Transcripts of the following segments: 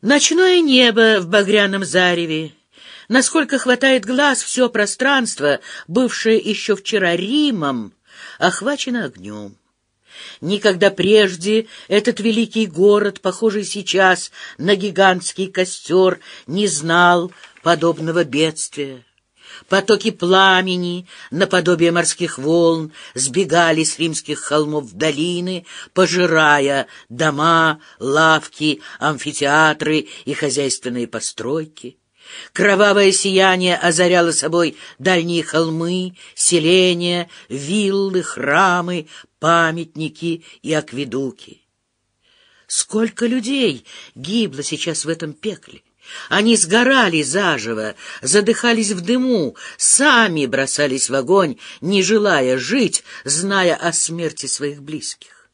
Ночное небо в багряном зареве. Насколько хватает глаз, все пространство, бывшее еще вчера Римом, охвачено огнем. Никогда прежде этот великий город, похожий сейчас на гигантский костер, не знал подобного бедствия. Потоки пламени, наподобие морских волн, сбегали с римских холмов в долины, пожирая дома, лавки, амфитеатры и хозяйственные постройки. Кровавое сияние озаряло собой дальние холмы, селения, виллы, храмы, памятники и акведуки. Сколько людей гибло сейчас в этом пекле! Они сгорали заживо, задыхались в дыму, сами бросались в огонь, не желая жить, зная о смерти своих близких.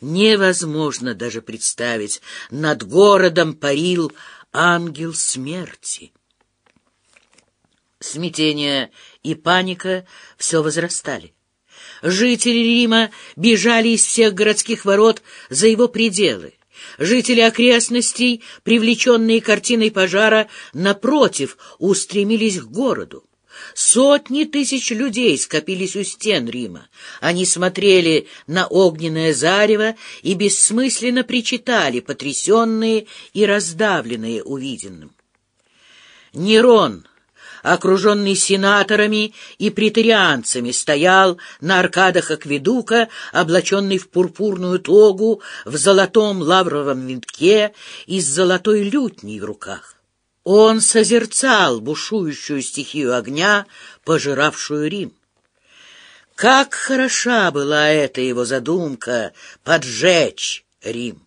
Невозможно даже представить, над городом парил ангел смерти. Смятение и паника все возрастали. Жители Рима бежали из всех городских ворот за его пределы. Жители окрестностей, привлеченные картиной пожара, напротив, устремились к городу. Сотни тысяч людей скопились у стен Рима. Они смотрели на огненное зарево и бессмысленно причитали, потрясенные и раздавленные увиденным. Нерон окруженный сенаторами и претарианцами, стоял на аркадах Акведука, облаченный в пурпурную тогу, в золотом лавровом венке и с золотой лютней в руках. Он созерцал бушующую стихию огня, пожиравшую Рим. Как хороша была эта его задумка — поджечь Рим!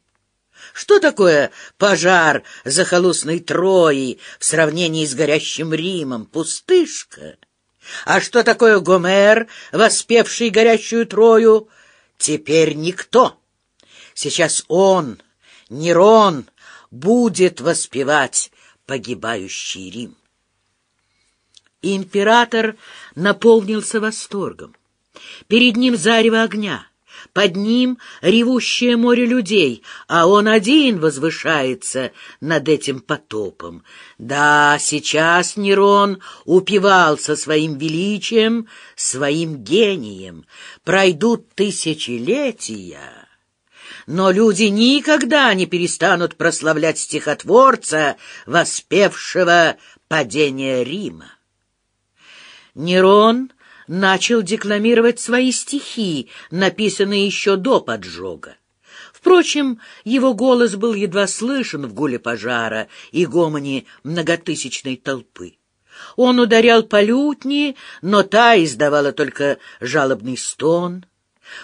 Что такое пожар захолустной Трои в сравнении с горящим Римом? Пустышка. А что такое Гомер, воспевший горящую Трою? Теперь никто. Сейчас он, Нерон, будет воспевать погибающий Рим. Император наполнился восторгом. Перед ним зарево огня. Под ним ревущее море людей, а он один возвышается над этим потопом. Да, сейчас Нерон упивался своим величием, своим гением. Пройдут тысячелетия, но люди никогда не перестанут прославлять стихотворца, воспевшего падение Рима. Нерон начал декламировать свои стихи, написанные еще до поджога. Впрочем, его голос был едва слышен в гуле пожара и гомоне многотысячной толпы. Он ударял по лютни, но та издавала только жалобный стон.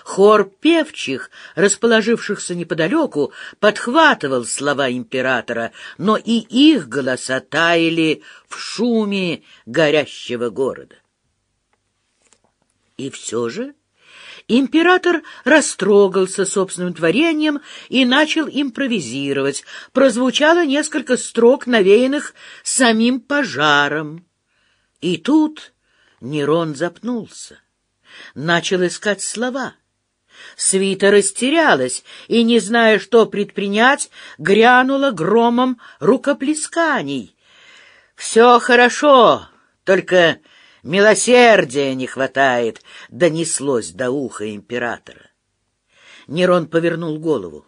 Хор певчих, расположившихся неподалеку, подхватывал слова императора, но и их голоса таяли в шуме горящего города. И все же император растрогался собственным творением и начал импровизировать. Прозвучало несколько строк, навеянных самим пожаром. И тут Нерон запнулся, начал искать слова. Свита растерялась и, не зная, что предпринять, грянула громом рукоплесканий. «Все хорошо, только Милосердия не хватает, донеслось до уха императора. Нерон повернул голову.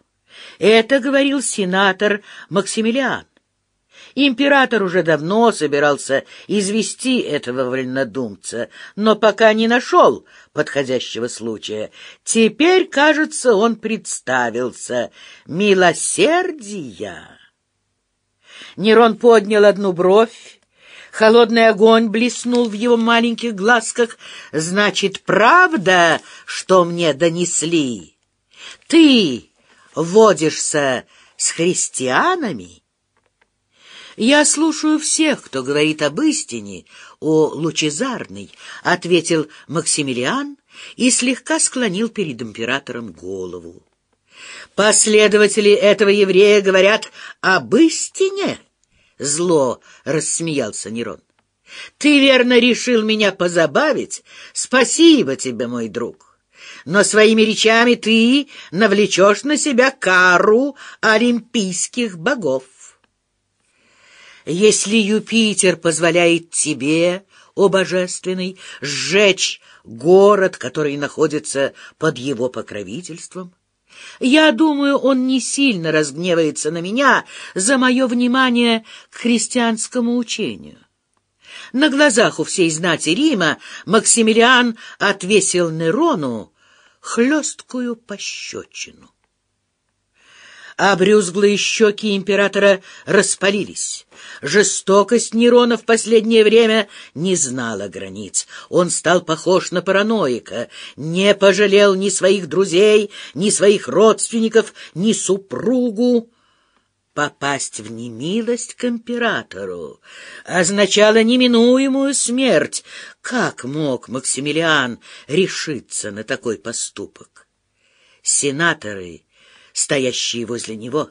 Это говорил сенатор Максимилиан. Император уже давно собирался извести этого вольнодумца, но пока не нашел подходящего случая. Теперь, кажется, он представился. Милосердия! Нерон поднял одну бровь, Холодный огонь блеснул в его маленьких глазках. «Значит, правда, что мне донесли? Ты водишься с христианами?» «Я слушаю всех, кто говорит об истине, о лучезарной», — ответил Максимилиан и слегка склонил перед императором голову. «Последователи этого еврея говорят об истине?» Зло рассмеялся Нерон. Ты верно решил меня позабавить? Спасибо тебе, мой друг. Но своими речами ты навлечешь на себя кару олимпийских богов. Если Юпитер позволяет тебе, о божественный, сжечь город, который находится под его покровительством, я думаю, он не сильно разгневается на меня за мое внимание к христианскому учению. На глазах у всей знати Рима Максимилиан отвесил Нерону хлесткую пощечину. Обрюзглые щеки императора распалились. Жестокость Нерона в последнее время не знала границ. Он стал похож на параноика, не пожалел ни своих друзей, ни своих родственников, ни супругу. Попасть в немилость к императору означало неминуемую смерть. Как мог Максимилиан решиться на такой поступок? Сенаторы стоящие возле него,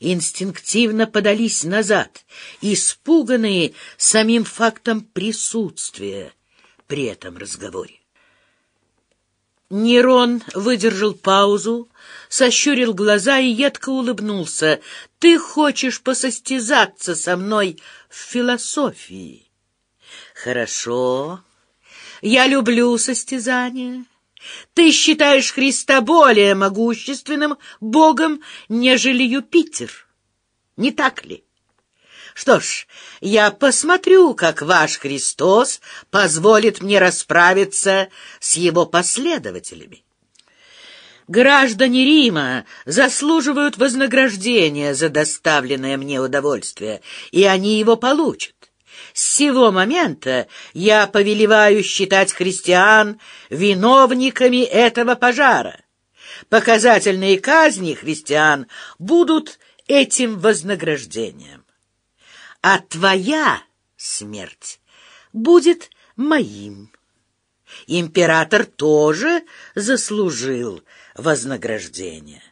инстинктивно подались назад, испуганные самим фактом присутствия при этом разговоре. Нерон выдержал паузу, сощурил глаза и едко улыбнулся. «Ты хочешь посостязаться со мной в философии?» «Хорошо. Я люблю состязания». Ты считаешь Христа более могущественным богом, нежели Юпитер. Не так ли? Что ж, я посмотрю, как ваш Христос позволит мне расправиться с его последователями. Граждане Рима заслуживают вознаграждения за доставленное мне удовольствие, и они его получат. С сего момента я повелеваю считать христиан виновниками этого пожара. Показательные казни христиан будут этим вознаграждением. А твоя смерть будет моим. Император тоже заслужил вознаграждение.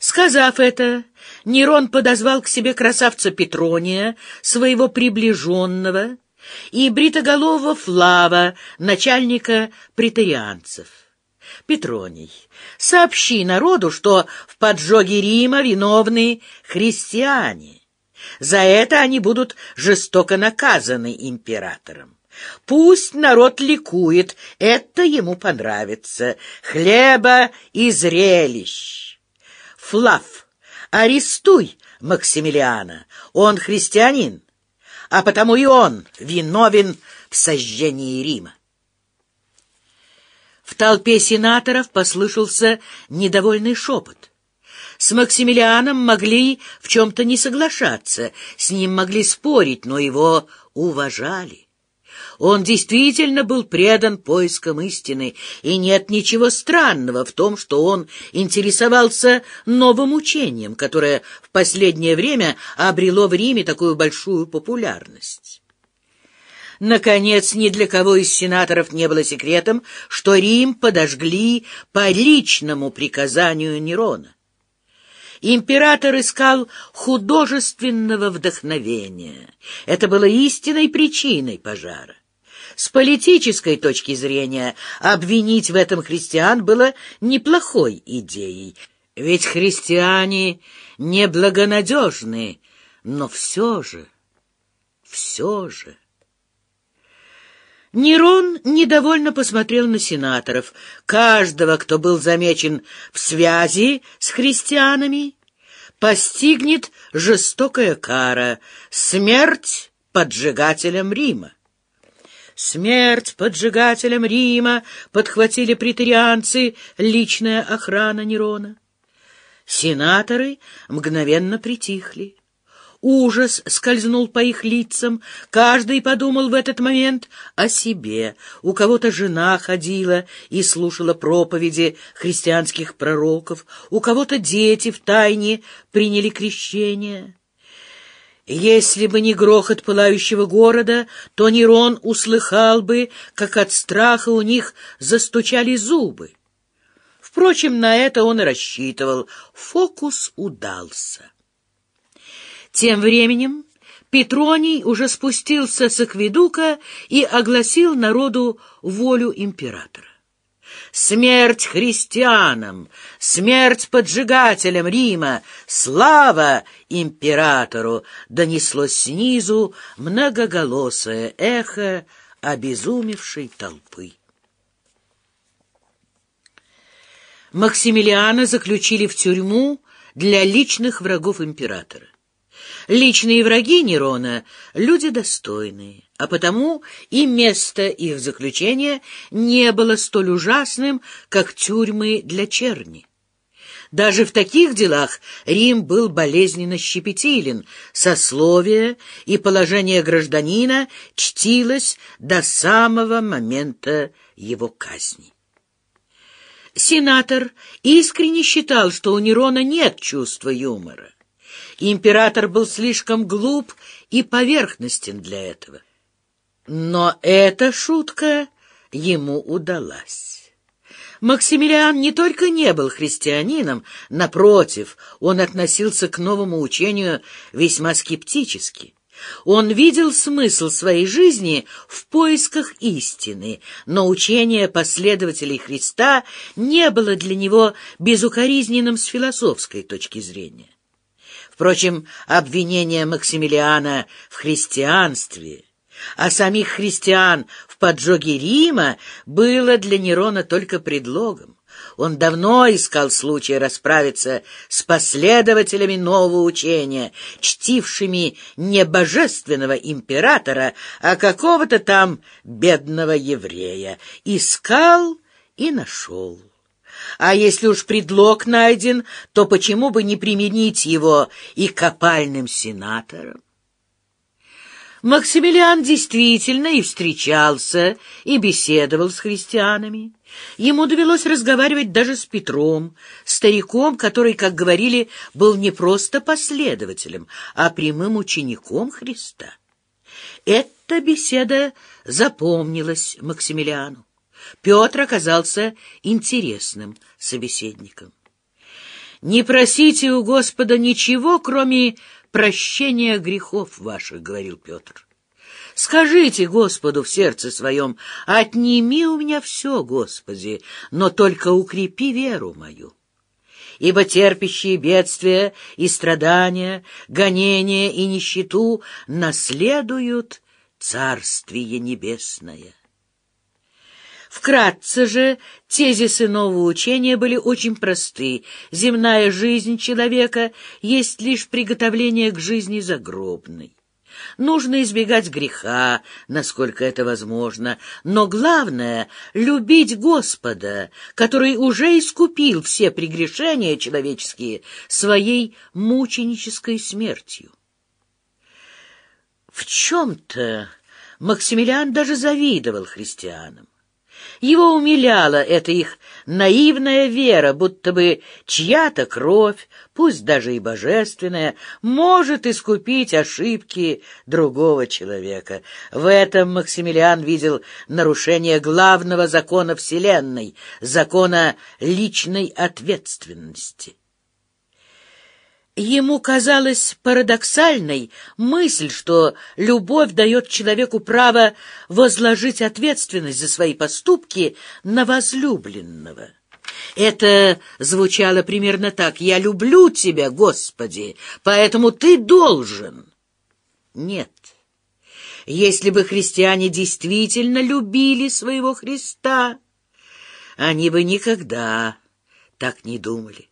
Сказав это, Нерон подозвал к себе красавца Петрония, своего приближенного, и бритоголового Флава, начальника претарианцев. Петроний, сообщи народу, что в поджоге Рима виновны христиане. За это они будут жестоко наказаны императором. Пусть народ ликует, это ему понравится. Хлеба и зрелищ. Флав, арестуй Максимилиана, он христианин, а потому и он виновен в сожжении Рима. В толпе сенаторов послышался недовольный шепот. С Максимилианом могли в чем-то не соглашаться, с ним могли спорить, но его уважали. Он действительно был предан поискам истины, и нет ничего странного в том, что он интересовался новым учением, которое в последнее время обрело в Риме такую большую популярность. Наконец, ни для кого из сенаторов не было секретом, что Рим подожгли по личному приказанию Нерона. Император искал художественного вдохновения. Это было истинной причиной пожара. С политической точки зрения обвинить в этом христиан было неплохой идеей, ведь христиане неблагонадежны, но все же, все же... Нерон недовольно посмотрел на сенаторов. Каждого, кто был замечен в связи с христианами, постигнет жестокая кара — смерть поджигателям Рима. Смерть поджигателям Рима подхватили претарианцы, личная охрана Нерона. Сенаторы мгновенно притихли. Ужас скользнул по их лицам. Каждый подумал в этот момент о себе. У кого-то жена ходила и слушала проповеди христианских пророков, у кого-то дети в тайне приняли крещение. Если бы не грохот пылающего города, то Нерон услыхал бы, как от страха у них застучали зубы. Впрочем, на это он и рассчитывал. Фокус удался. Тем временем Петроний уже спустился с акведука и огласил народу волю императора. Смерть христианам! Смерть поджигателям Рима! Слава императору!» донеслось снизу многоголосое эхо обезумевшей толпы. Максимилиана заключили в тюрьму для личных врагов императора. Личные враги Нерона — люди достойные, а потому и место их заключения не было столь ужасным, как тюрьмы для черни. Даже в таких делах Рим был болезненно щепетилен, сословие и положение гражданина чтилось до самого момента его казни. Сенатор искренне считал, что у Нерона нет чувства юмора. Император был слишком глуп и поверхностен для этого. Но эта шутка ему удалась. Максимилиан не только не был христианином, напротив, он относился к новому учению весьма скептически. Он видел смысл своей жизни в поисках истины, но учение последователей Христа не было для него безукоризненным с философской точки зрения. Впрочем, обвинение Максимилиана в христианстве, а самих христиан в поджоге Рима было для Нерона только предлогом. Он давно искал случая расправиться с последователями нового учения, чтившими не божественного императора, а какого-то там бедного еврея. Искал и нашел. А если уж предлог найден, то почему бы не применить его и копальным сенаторам? Максимилиан действительно и встречался, и беседовал с христианами. Ему довелось разговаривать даже с Петром, стариком, который, как говорили, был не просто последователем, а прямым учеником Христа. Эта беседа запомнилась Максимилиану. Петр оказался интересным собеседником. «Не просите у Господа ничего, кроме прощения грехов ваших», — говорил Петр. «Скажите Господу в сердце своем, отними у меня все, Господи, но только укрепи веру мою» ибо терпящие бедствия и страдания, гонения и нищету наследуют Царствие Небесное. Вкратце же, тезисы нового учения были очень просты. Земная жизнь человека есть лишь приготовление к жизни загробной. Нужно избегать греха, насколько это возможно, но главное — любить Господа, который уже искупил все прегрешения человеческие своей мученической смертью. В чем-то Максимилиан даже завидовал христианам. Его умиляла эта их наивная вера, будто бы чья-то кровь, пусть даже и божественная, может искупить ошибки другого человека. В этом Максимилиан видел нарушение главного закона Вселенной, закона личной ответственности. Ему казалась парадоксальной мысль, что любовь дает человеку право возложить ответственность за свои поступки на возлюбленного. Это звучало примерно так «Я люблю тебя, Господи, поэтому ты должен». Нет. Если бы христиане действительно любили своего Христа, они бы никогда так не думали.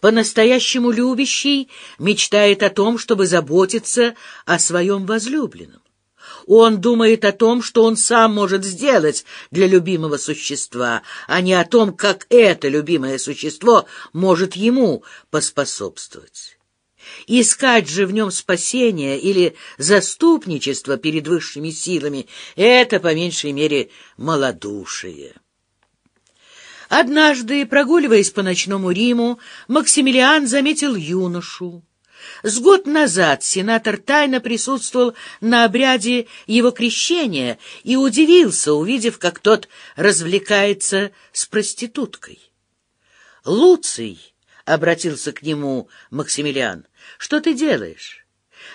По-настоящему любящий мечтает о том, чтобы заботиться о своем возлюбленном. Он думает о том, что он сам может сделать для любимого существа, а не о том, как это любимое существо может ему поспособствовать. Искать же в нем спасение или заступничество перед высшими силами — это, по меньшей мере, малодушие. Однажды, прогуливаясь по ночному Риму, Максимилиан заметил юношу. С год назад сенатор тайно присутствовал на обряде его крещения и удивился, увидев, как тот развлекается с проституткой. «Луций!» — обратился к нему Максимилиан. «Что ты делаешь?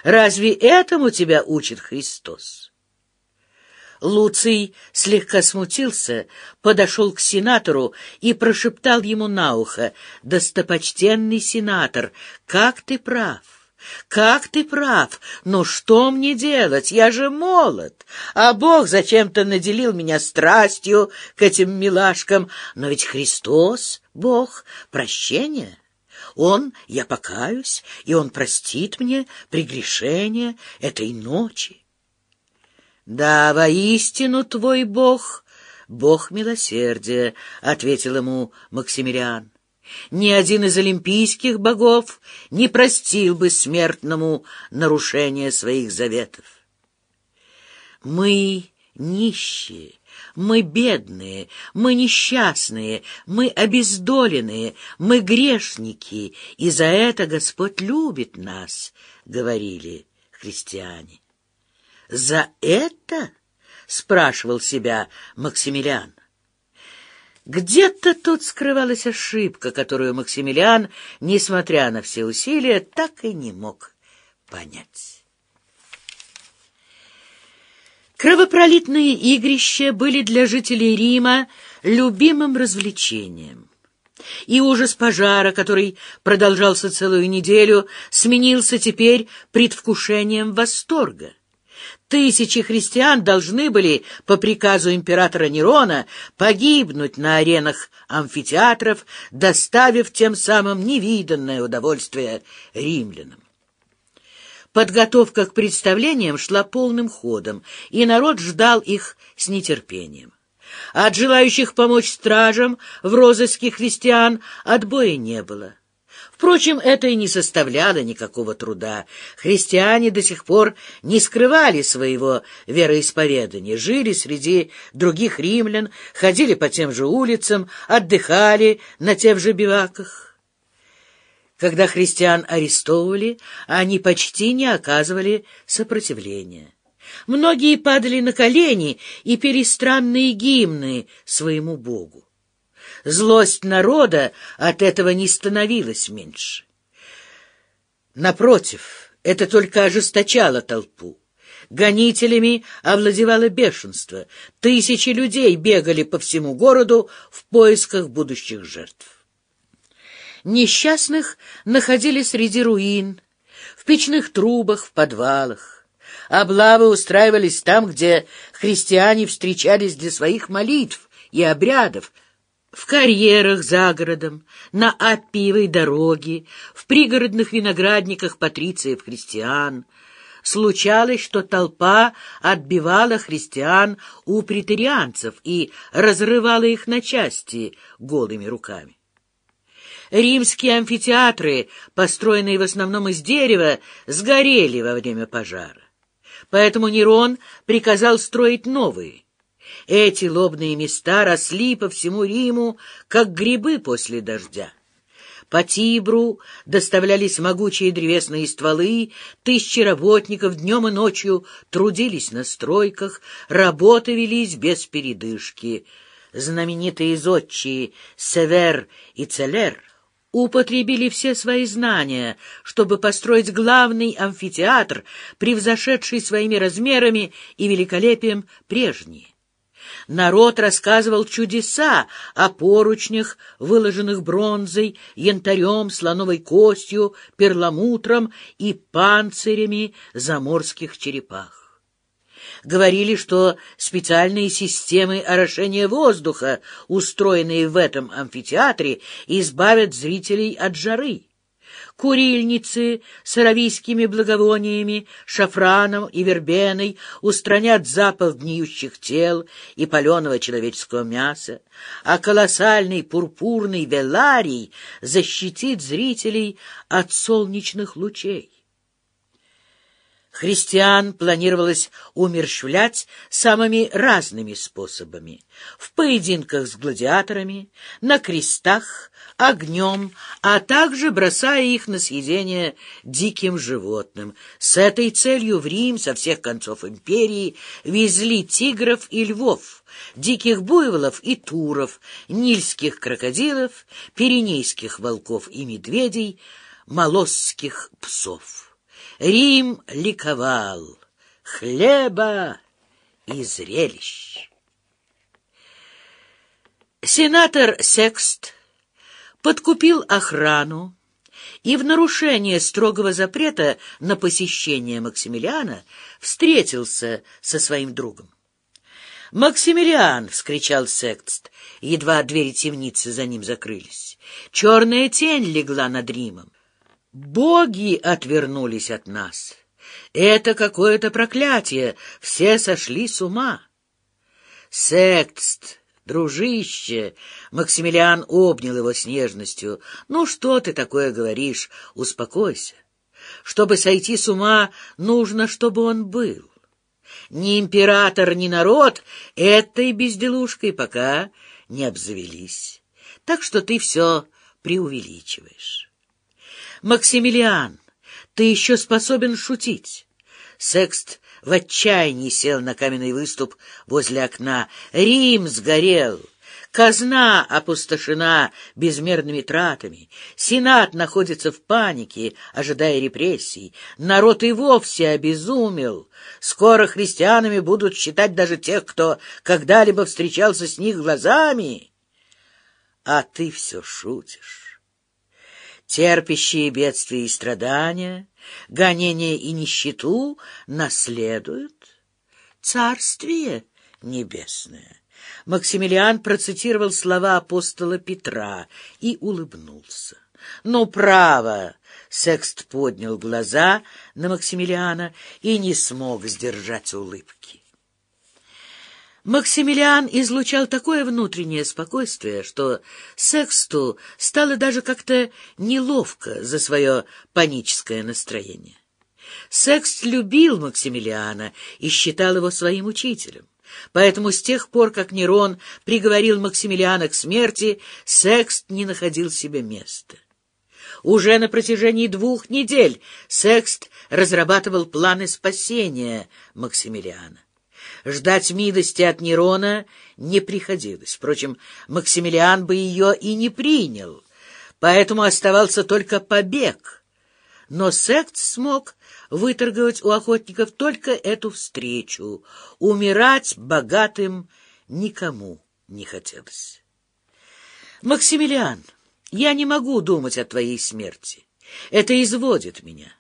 Разве этому тебя учит Христос?» Луций слегка смутился, подошел к сенатору и прошептал ему на ухо, «Достопочтенный сенатор, как ты прав!» «Как ты прав! Но что мне делать? Я же молод, а Бог зачем-то наделил меня страстью к этим милашкам. Но ведь Христос, Бог, прощение. Он, я покаюсь, и Он простит мне прегрешение этой ночи. «Да, воистину твой Бог, Бог милосердия», — ответил ему Максимилиан. «Ни один из олимпийских богов не простил бы смертному нарушение своих заветов. Мы нищие, мы бедные, мы несчастные, мы обездоленные, мы грешники, и за это Господь любит нас», — говорили христиане. «За это?» — спрашивал себя Максимилиан. Где-то тут скрывалась ошибка, которую Максимилиан, несмотря на все усилия, так и не мог понять. Кровопролитные игрища были для жителей Рима любимым развлечением. И ужас пожара, который продолжался целую неделю, сменился теперь предвкушением восторга. Тысячи христиан должны были, по приказу императора Нерона, погибнуть на аренах амфитеатров, доставив тем самым невиданное удовольствие римлянам. Подготовка к представлениям шла полным ходом, и народ ждал их с нетерпением. От желающих помочь стражам в розыске христиан отбоя не было. Впрочем, это и не составляло никакого труда. Христиане до сих пор не скрывали своего вероисповедания, жили среди других римлян, ходили по тем же улицам, отдыхали на тех же биваках. Когда христиан арестовывали, они почти не оказывали сопротивления. Многие падали на колени и пели странные гимны своему Богу. Злость народа от этого не становилась меньше. Напротив, это только ожесточало толпу. Гонителями овладевало бешенство. Тысячи людей бегали по всему городу в поисках будущих жертв. Несчастных находили среди руин, в печных трубах, в подвалах. Облавы устраивались там, где христиане встречались для своих молитв и обрядов, в карьерах за городом, на Аппиевой дороге, в пригородных виноградниках патрициев-христиан. Случалось, что толпа отбивала христиан у претарианцев и разрывала их на части голыми руками. Римские амфитеатры, построенные в основном из дерева, сгорели во время пожара. Поэтому Нерон приказал строить новые. Эти лобные места росли по всему Риму, как грибы после дождя. По Тибру доставлялись могучие древесные стволы, тысячи работников днем и ночью трудились на стройках, работы велись без передышки. Знаменитые зодчие Север и Целер употребили все свои знания, чтобы построить главный амфитеатр, превзошедший своими размерами и великолепием прежние. Народ рассказывал чудеса о поручнях, выложенных бронзой, янтарем, слоновой костью, перламутром и панцирями заморских черепах. Говорили, что специальные системы орошения воздуха, устроенные в этом амфитеатре, избавят зрителей от жары курильницы с аравийскими благовониями, шафраном и вербеной устранят запах гниющих тел и паленого человеческого мяса, а колоссальный пурпурный веларий защитит зрителей от солнечных лучей. Христиан планировалось умерщвлять самыми разными способами. В поединках с гладиаторами, на крестах, огнем, а также бросая их на съедение диким животным. С этой целью в Рим со всех концов империи везли тигров и львов, диких буйволов и туров, нильских крокодилов, пиренейских волков и медведей, молосских псов. Рим ликовал. Хлеба и зрелищ. Сенатор Секст подкупил охрану и в нарушение строгого запрета на посещение Максимилиана встретился со своим другом. «Максимилиан!» — вскричал Секст, едва двери темницы за ним закрылись. Черная тень легла над Римом. Боги отвернулись от нас. Это какое-то проклятие, все сошли с ума. Секст, дружище, Максимилиан обнял его с нежностью. Ну что ты такое говоришь? Успокойся. Чтобы сойти с ума, нужно, чтобы он был. Ни император, ни народ этой безделушкой пока не обзавелись. Так что ты все преувеличиваешь. Максимилиан, ты еще способен шутить. Секст в отчаянии сел на каменный выступ возле окна. Рим сгорел. Казна опустошена безмерными тратами. Сенат находится в панике, ожидая репрессий. Народ и вовсе обезумел. Скоро христианами будут считать даже тех, кто когда-либо встречался с них глазами. А ты все шутишь. Терпящие бедствия и страдания, гонения и нищету наследуют царствие небесное. Максимилиан процитировал слова апостола Петра и улыбнулся. «Ну, право!» — Секст поднял глаза на Максимилиана и не смог сдержать улыбки. Максимилиан излучал такое внутреннее спокойствие, что Сексту стало даже как-то неловко за свое паническое настроение. Секст любил Максимилиана и считал его своим учителем. Поэтому с тех пор, как Нерон приговорил Максимилиана к смерти, Секст не находил себе места. Уже на протяжении двух недель Секст разрабатывал планы спасения Максимилиана. Ждать милости от Нерона не приходилось. Впрочем, Максимилиан бы ее и не принял, поэтому оставался только побег. Но Секст смог выторговать у охотников только эту встречу. Умирать богатым никому не хотелось. «Максимилиан, я не могу думать о твоей смерти. Это изводит меня.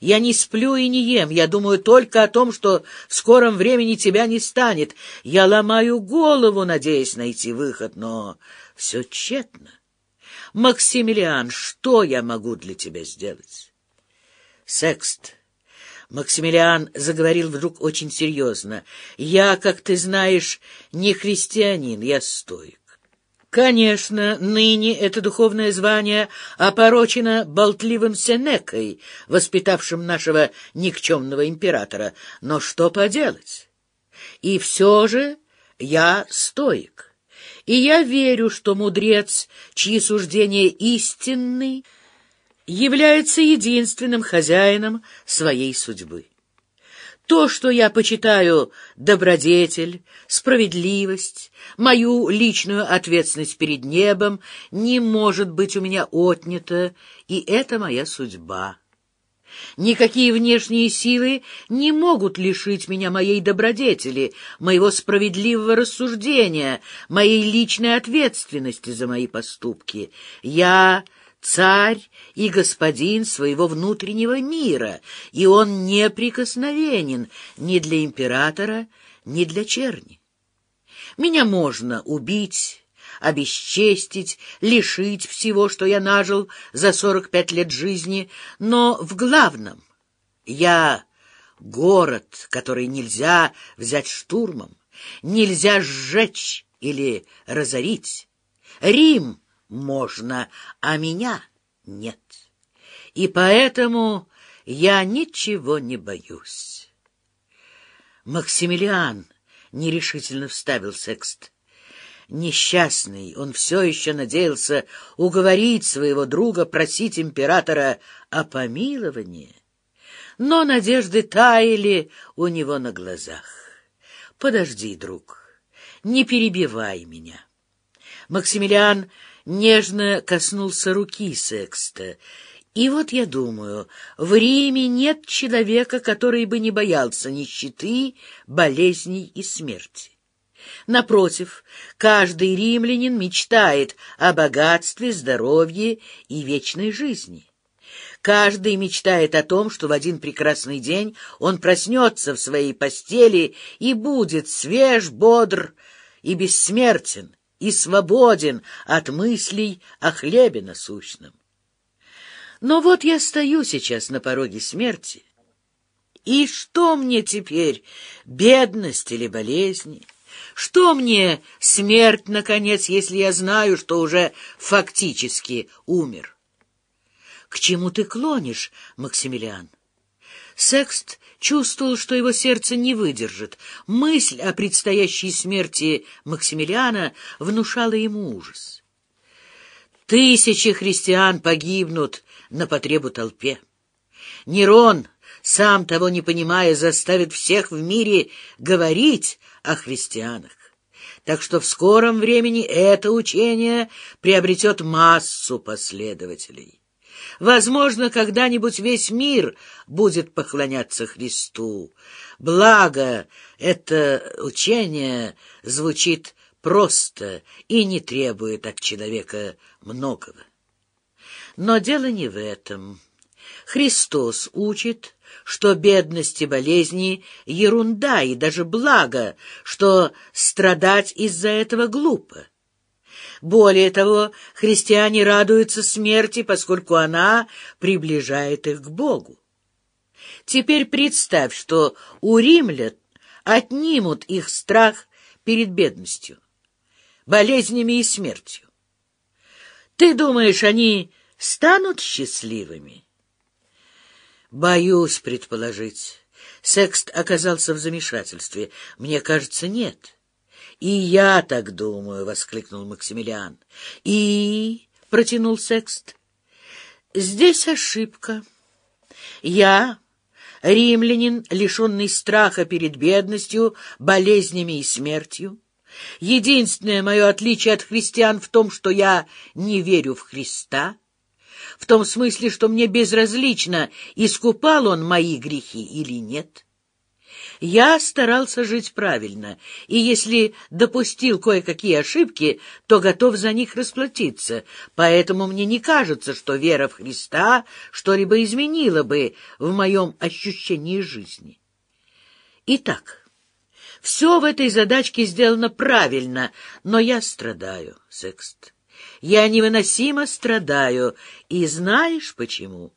Я не сплю и не ем, я думаю только о том, что в скором времени тебя не станет. Я ломаю голову, надеясь найти выход, но все тщетно. Максимилиан, что я могу для тебя сделать? Секст. Максимилиан заговорил вдруг очень серьезно. «Я, как ты знаешь, не христианин, я стоик. Конечно, ныне это духовное звание опорочено болтливым Сенекой, воспитавшим нашего никчемного императора. Но что поделать? И все же я стоик. И я верю, что мудрец, чьи суждения истинны, является единственным хозяином своей судьбы. То, что я почитаю добродетель, справедливость, мою личную ответственность перед небом, не может быть у меня отнято, и это моя судьба. Никакие внешние силы не могут лишить меня моей добродетели, моего справедливого рассуждения, моей личной ответственности за мои поступки. Я царь и господин своего внутреннего мира, и он неприкосновенен ни для императора, ни для черни. Меня можно убить, обесчестить, лишить всего, что я нажил за сорок пять лет жизни, но в главном я город, который нельзя взять штурмом, нельзя сжечь или разорить. Рим можно, а меня нет. И поэтому я ничего не боюсь. Максимилиан нерешительно вставил секст. Несчастный, он все еще надеялся уговорить своего друга просить императора о помиловании. Но надежды таяли у него на глазах. «Подожди, друг, не перебивай меня». Максимилиан нежно коснулся руки Секста, И вот я думаю, в Риме нет человека, который бы не боялся нищеты, болезней и смерти. Напротив, каждый римлянин мечтает о богатстве, здоровье и вечной жизни. Каждый мечтает о том, что в один прекрасный день он проснется в своей постели и будет свеж, бодр и бессмертен, и свободен от мыслей о хлебе насущном. Но вот я стою сейчас на пороге смерти. И что мне теперь, бедность или болезни? Что мне смерть, наконец, если я знаю, что уже фактически умер? К чему ты клонишь, Максимилиан? Секст чувствовал, что его сердце не выдержит. Мысль о предстоящей смерти Максимилиана внушала ему ужас. Тысячи христиан погибнут на потребу толпе. Нерон, сам того не понимая, заставит всех в мире говорить о христианах. Так что в скором времени это учение приобретет массу последователей. Возможно, когда-нибудь весь мир будет поклоняться Христу. Благо, это учение звучит просто и не требует от человека многого. Но дело не в этом. Христос учит, что бедность и болезни — ерунда и даже благо, что страдать из-за этого глупо. Более того, христиане радуются смерти, поскольку она приближает их к Богу. Теперь представь, что у римлян отнимут их страх перед бедностью, болезнями и смертью. Ты думаешь, они станут счастливыми? Боюсь предположить. Секст оказался в замешательстве. Мне кажется, нет. И я так думаю, — воскликнул Максимилиан. И, — протянул Секст, — здесь ошибка. Я, римлянин, лишенный страха перед бедностью, болезнями и смертью, Единственное мое отличие от христиан в том, что я не верю в Христа, в том смысле, что мне безразлично, искупал он мои грехи или нет. Я старался жить правильно, и если допустил кое-какие ошибки, то готов за них расплатиться, поэтому мне не кажется, что вера в Христа что-либо изменила бы в моем ощущении жизни. Итак, все в этой задачке сделано правильно, но я страдаю, Секст. Я невыносимо страдаю, и знаешь почему?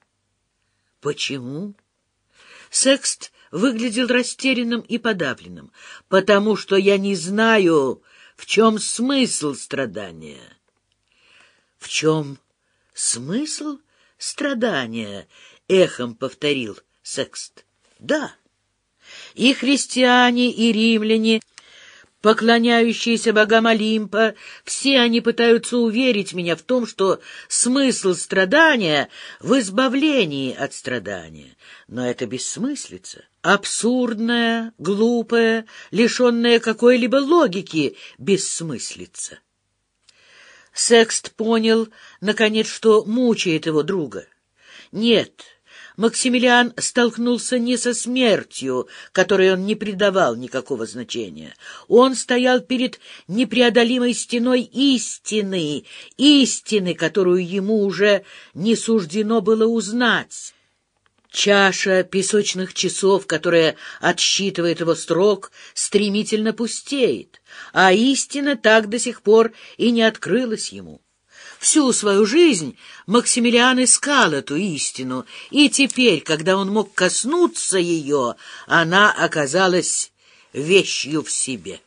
Почему? Секст выглядел растерянным и подавленным, потому что я не знаю, в чем смысл страдания. В чем смысл страдания? Эхом повторил Секст. Да. И христиане, и римляне, поклоняющиеся богам Олимпа, все они пытаются уверить меня в том, что смысл страдания в избавлении от страдания. Но это бессмыслица, абсурдная, глупая, лишенная какой-либо логики бессмыслица. Секст понял, наконец, что мучает его друга. Нет, Максимилиан столкнулся не со смертью, которой он не придавал никакого значения. Он стоял перед непреодолимой стеной истины, истины, которую ему уже не суждено было узнать. Чаша песочных часов, которая отсчитывает его срок, стремительно пустеет, а истина так до сих пор и не открылась ему. Всю свою жизнь Максимилиан искал эту истину, и теперь, когда он мог коснуться ее, она оказалась вещью в себе.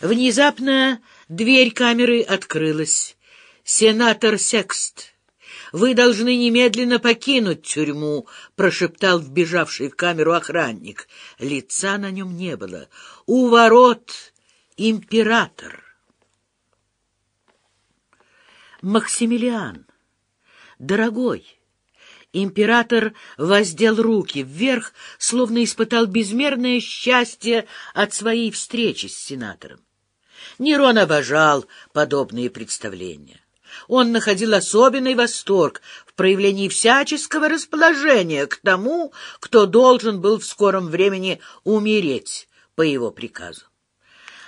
Внезапно дверь камеры открылась. «Сенатор Секст, вы должны немедленно покинуть тюрьму», — прошептал вбежавший в камеру охранник. Лица на нем не было. «У ворот император». Максимилиан, дорогой!» Император воздел руки вверх, словно испытал безмерное счастье от своей встречи с сенатором. Нерон обожал подобные представления. Он находил особенный восторг в проявлении всяческого расположения к тому, кто должен был в скором времени умереть по его приказу.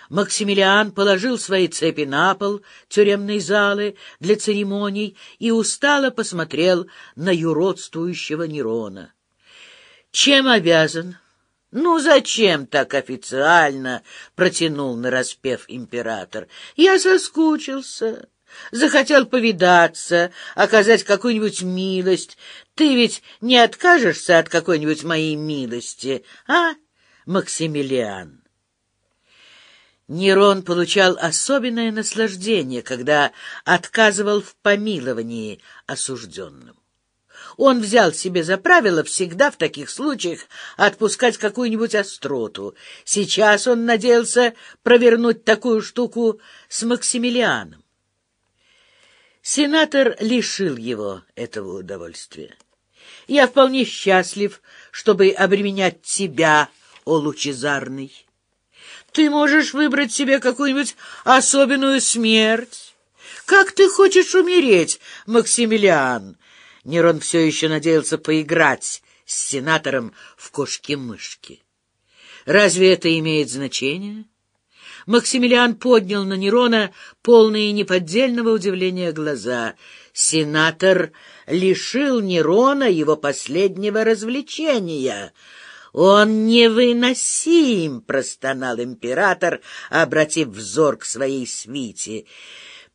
Максимилиан положил свои цепи на пол тюремной залы для церемоний и устало посмотрел на юродствующего Нерона. «Чем обязан?» «Ну, зачем так официально?» — протянул нараспев император. «Я соскучился, захотел повидаться, оказать какую-нибудь милость. Ты ведь не откажешься от какой-нибудь моей милости, а, Максимилиан?» Нерон получал особенное наслаждение, когда отказывал в помиловании осужденным. Он взял себе за правило всегда в таких случаях отпускать какую-нибудь остроту. Сейчас он надеялся провернуть такую штуку с Максимилианом. Сенатор лишил его этого удовольствия. «Я вполне счастлив, чтобы обременять тебя, о лучезарный». Ты можешь выбрать себе какую-нибудь особенную смерть. Как ты хочешь умереть, Максимилиан? Нерон все еще надеялся поиграть с сенатором в кошки-мышки. Разве это имеет значение? Максимилиан поднял на Нерона полные неподдельного удивления глаза. Сенатор лишил Нерона его последнего развлечения — «Он невыносим!» — простонал император, обратив взор к своей свите.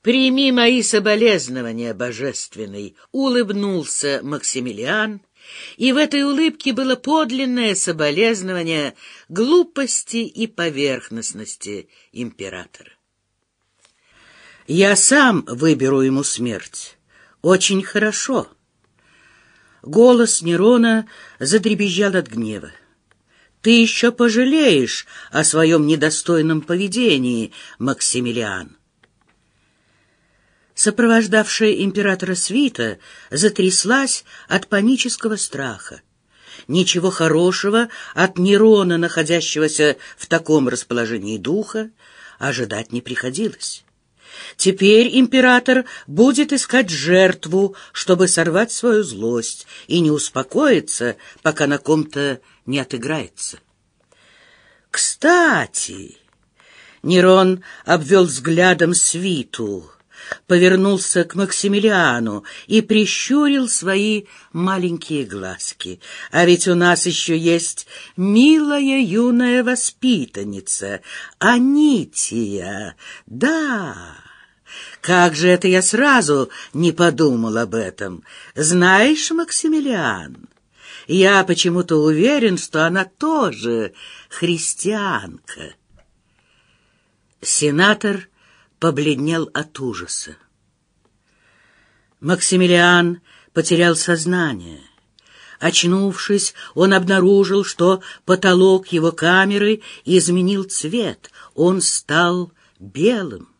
«Прими мои соболезнования, божественный!» — улыбнулся Максимилиан, и в этой улыбке было подлинное соболезнование глупости и поверхностности императора. «Я сам выберу ему смерть. Очень хорошо». Голос Нерона задребезжал от гнева. Ты еще пожалеешь о своем недостойном поведении, Максимилиан. Сопровождавшая императора свита затряслась от панического страха. Ничего хорошего от Нерона, находящегося в таком расположении духа, ожидать не приходилось. Теперь император будет искать жертву, чтобы сорвать свою злость, и не успокоиться, пока на ком-то не отыграется. Кстати, Нерон обвел взглядом свиту, повернулся к Максимилиану и прищурил свои маленькие глазки. А ведь у нас еще есть милая юная воспитанница, Анития. Да, как же это я сразу не подумал об этом? Знаешь, Максимилиан, я почему-то уверен, что она тоже христианка. Сенатор побледнел от ужаса. Максимилиан потерял сознание. Очнувшись, он обнаружил, что потолок его камеры изменил цвет. Он стал белым.